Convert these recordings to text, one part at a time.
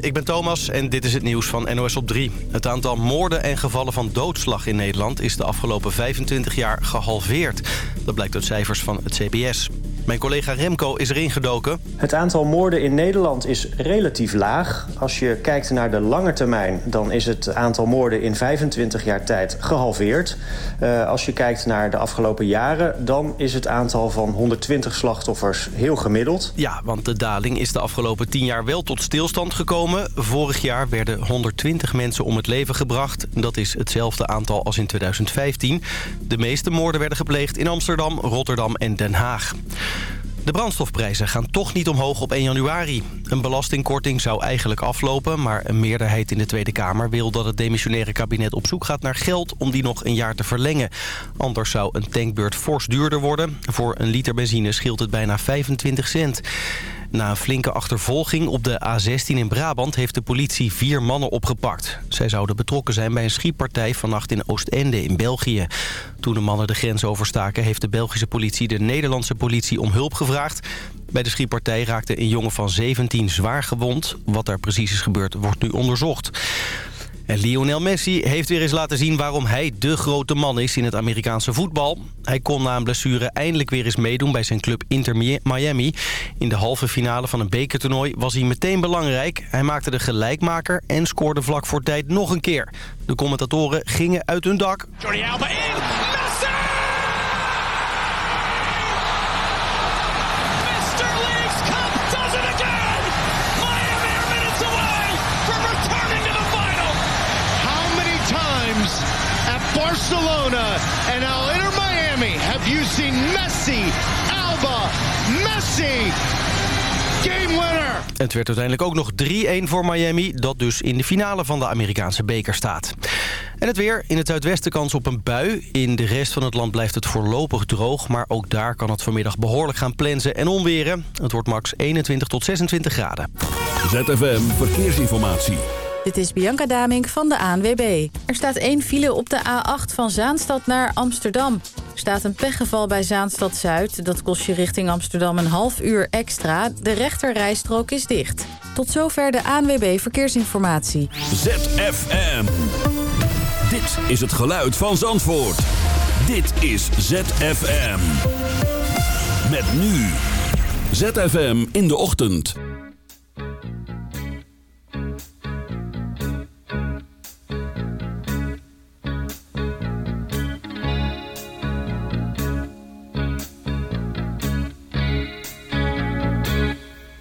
Ik ben Thomas en dit is het nieuws van NOS op 3. Het aantal moorden en gevallen van doodslag in Nederland is de afgelopen 25 jaar gehalveerd. Dat blijkt uit cijfers van het CBS. Mijn collega Remco is erin gedoken. Het aantal moorden in Nederland is relatief laag. Als je kijkt naar de lange termijn... dan is het aantal moorden in 25 jaar tijd gehalveerd. Uh, als je kijkt naar de afgelopen jaren... dan is het aantal van 120 slachtoffers heel gemiddeld. Ja, want de daling is de afgelopen 10 jaar wel tot stilstand gekomen. Vorig jaar werden 120 mensen om het leven gebracht. Dat is hetzelfde aantal als in 2015. De meeste moorden werden gepleegd in Amsterdam, Rotterdam en Den Haag. De brandstofprijzen gaan toch niet omhoog op 1 januari. Een belastingkorting zou eigenlijk aflopen... maar een meerderheid in de Tweede Kamer wil dat het demissionaire kabinet op zoek gaat naar geld... om die nog een jaar te verlengen. Anders zou een tankbeurt fors duurder worden. Voor een liter benzine scheelt het bijna 25 cent. Na een flinke achtervolging op de A16 in Brabant heeft de politie vier mannen opgepakt. Zij zouden betrokken zijn bij een schietpartij vannacht in Oostende in België. Toen de mannen de grens overstaken heeft de Belgische politie de Nederlandse politie om hulp gevraagd. Bij de schietpartij raakte een jongen van 17 zwaar gewond. Wat er precies is gebeurd wordt nu onderzocht. En Lionel Messi heeft weer eens laten zien waarom hij de grote man is in het Amerikaanse voetbal. Hij kon na een blessure eindelijk weer eens meedoen bij zijn club Inter Miami. In de halve finale van een bekertoernooi was hij meteen belangrijk. Hij maakte de gelijkmaker en scoorde vlak voor tijd nog een keer. De commentatoren gingen uit hun dak. Jordi Alba in! Barcelona and now Miami. Have you seen Messi, Alba, Messi? Game winner! Het werd uiteindelijk ook nog 3-1 voor Miami, dat dus in de finale van de Amerikaanse beker staat. En het weer. In het zuidwesten kans op een bui. In de rest van het land blijft het voorlopig droog. Maar ook daar kan het vanmiddag behoorlijk gaan plensen en onweren. Het wordt max 21 tot 26 graden. ZFM Verkeersinformatie. Dit is Bianca Damink van de ANWB. Er staat één file op de A8 van Zaanstad naar Amsterdam. Er staat een pechgeval bij Zaanstad Zuid. Dat kost je richting Amsterdam een half uur extra. De rechterrijstrook is dicht. Tot zover de ANWB Verkeersinformatie. ZFM. Dit is het geluid van Zandvoort. Dit is ZFM. Met nu. ZFM in de ochtend.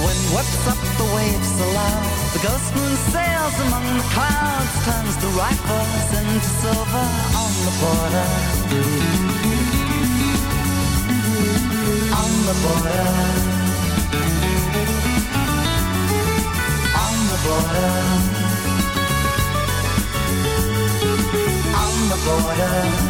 The wind whips up the waves aloud. The ghost moon sails among the clouds, turns the rifles into silver on the border. On the border. On the border. On the border.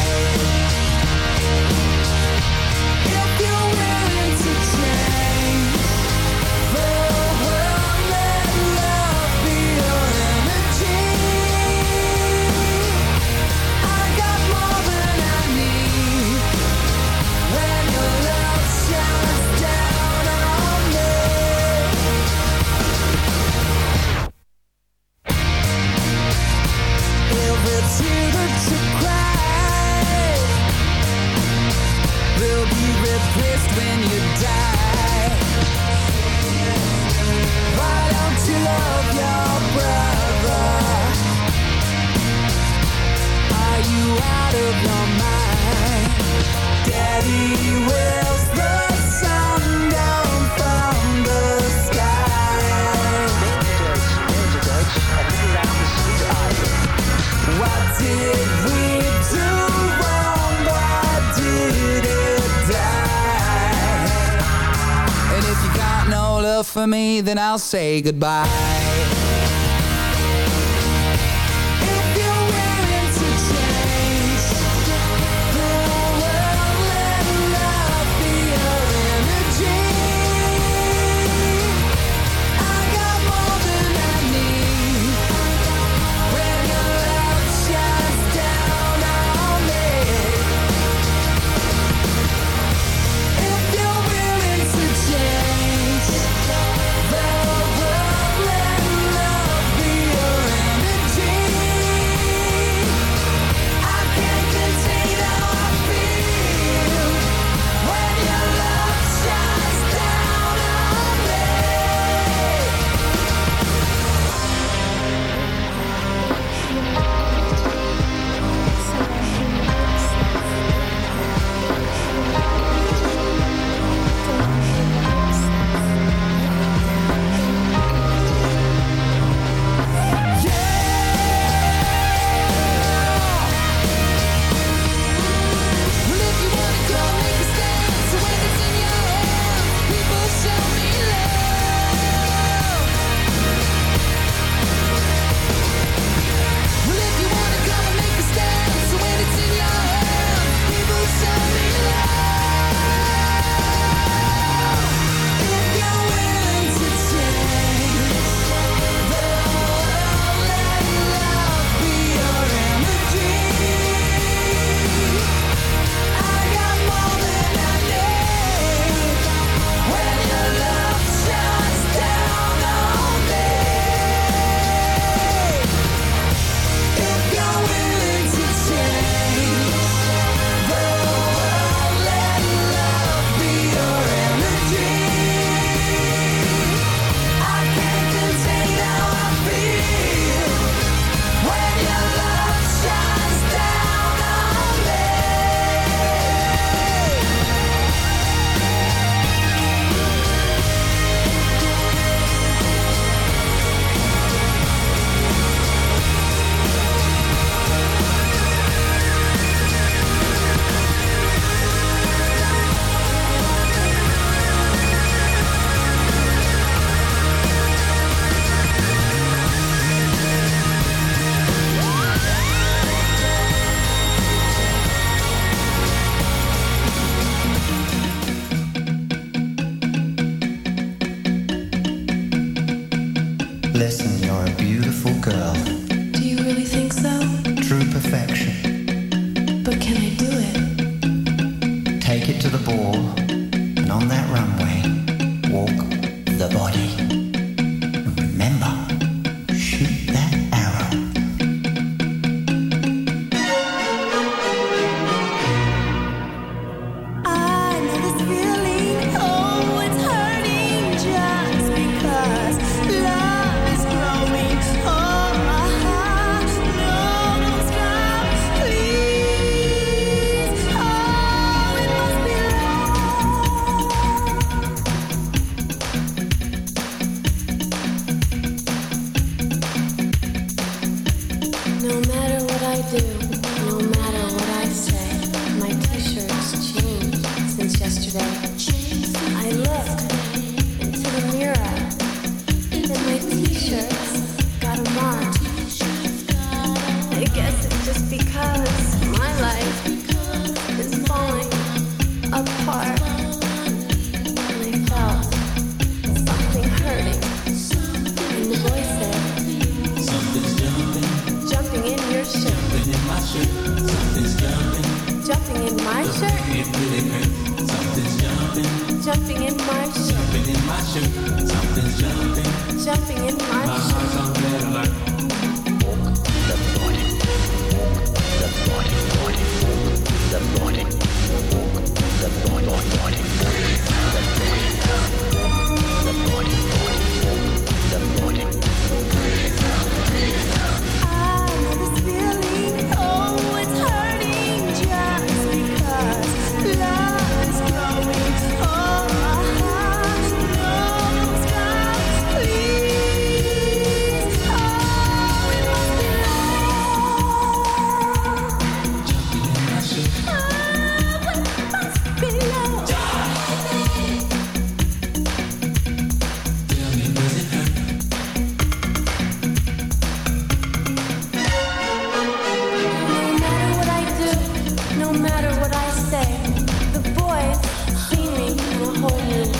me, then I'll say goodbye.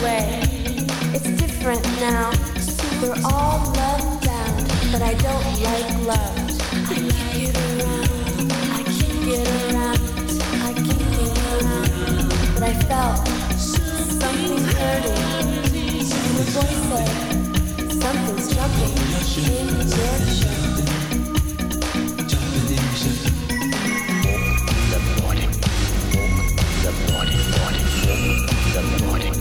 way. It's different now. We're all love bound, but I don't like love. I can't get around. I can't get around. I can't get around. But I felt something hurting. And the boy said, something's jumping in your shirt. Jumping in your shirt. the morning, the morning, morning, morning, the morning.